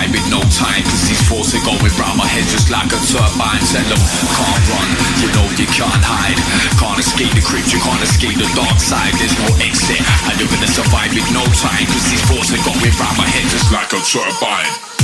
Survive with no time, cause these forces are going round my head just like a turbine. Tell them, can't run, you know you can't hide. Can't escape the crypt, you can't escape the dark side, there's no exit. And you're gonna survive with no time, cause these forces are going round my head just like a turbine.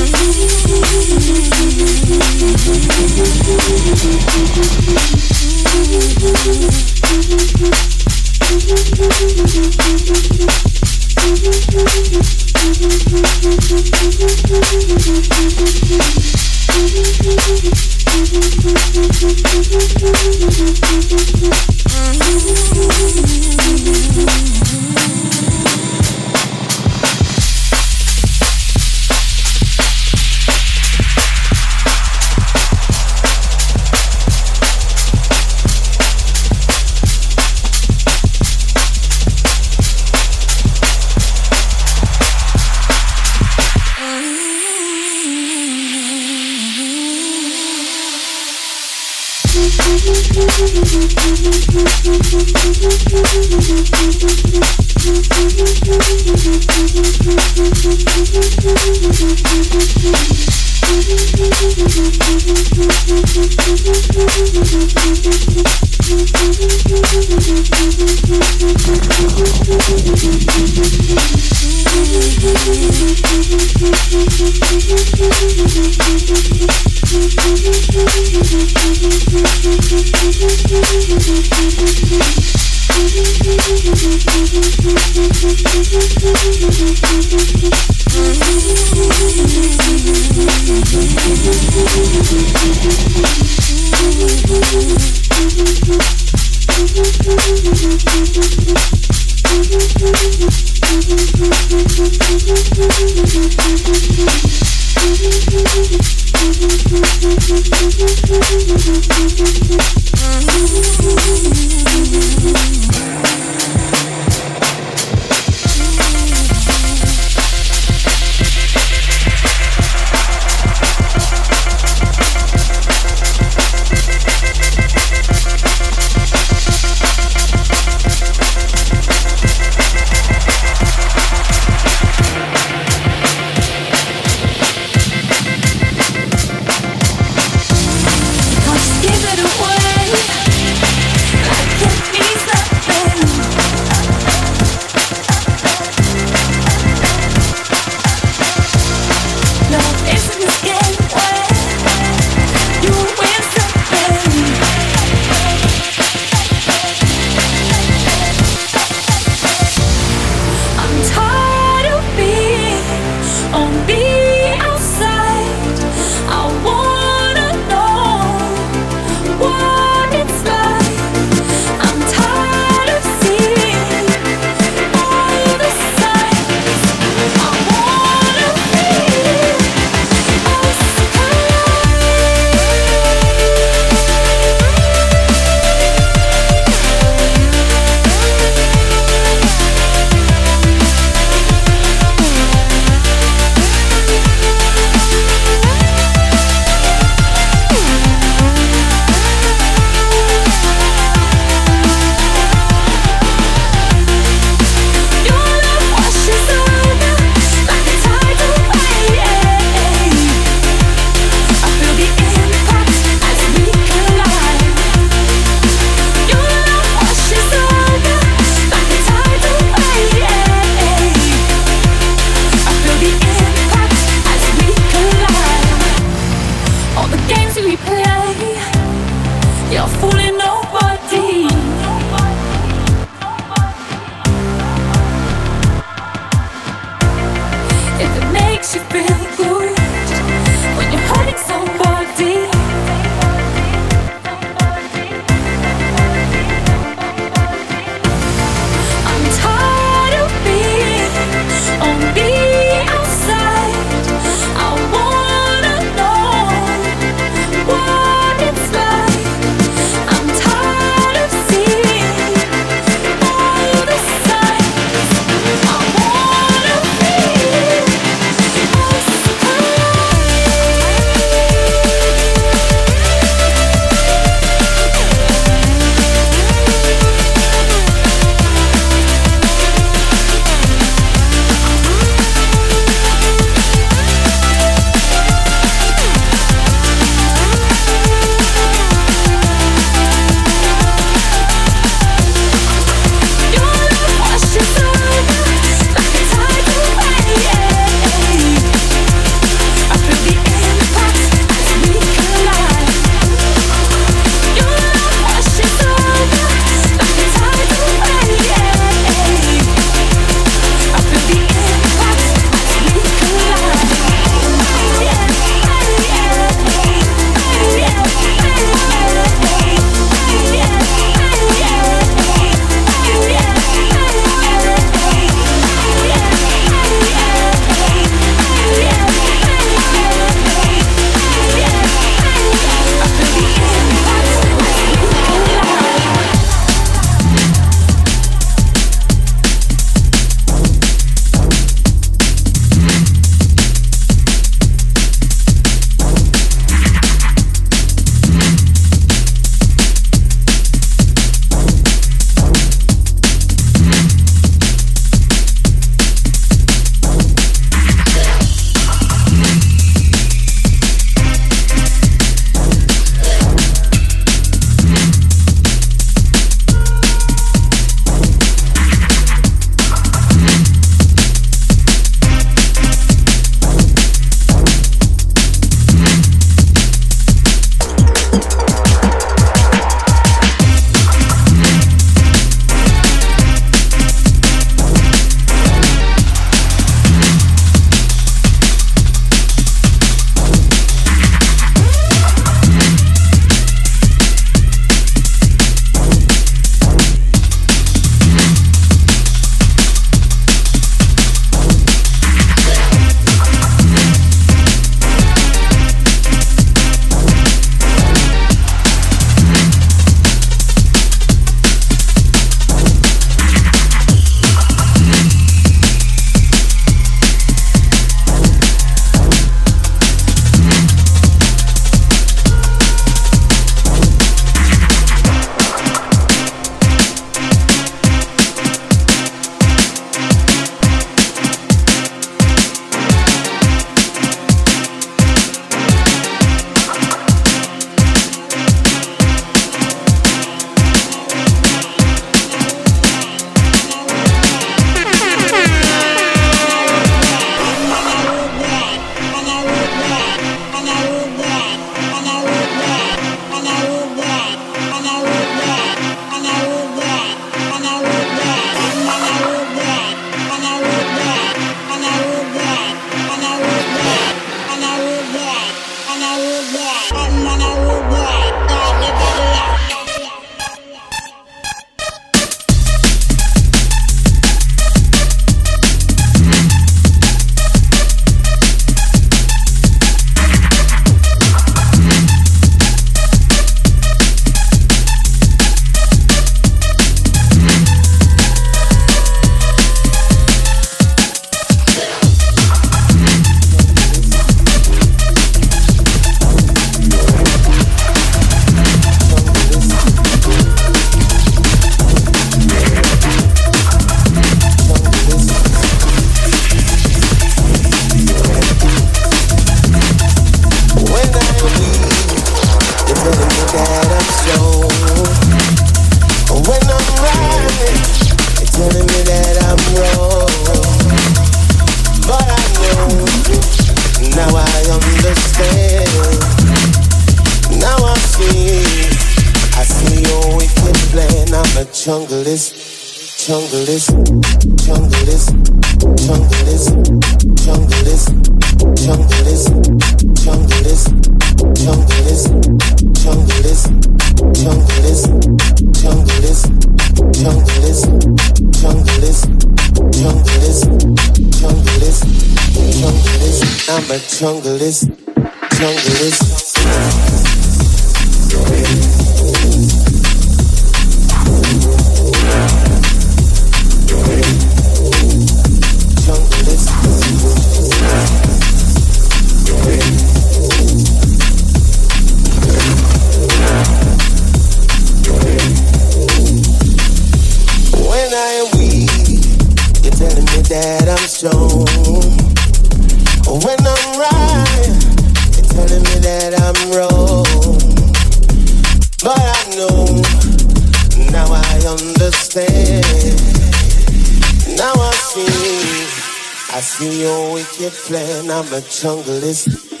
I'm a junglist.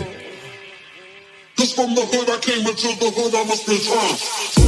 Cause from the hood I came, into the hood I must be tough.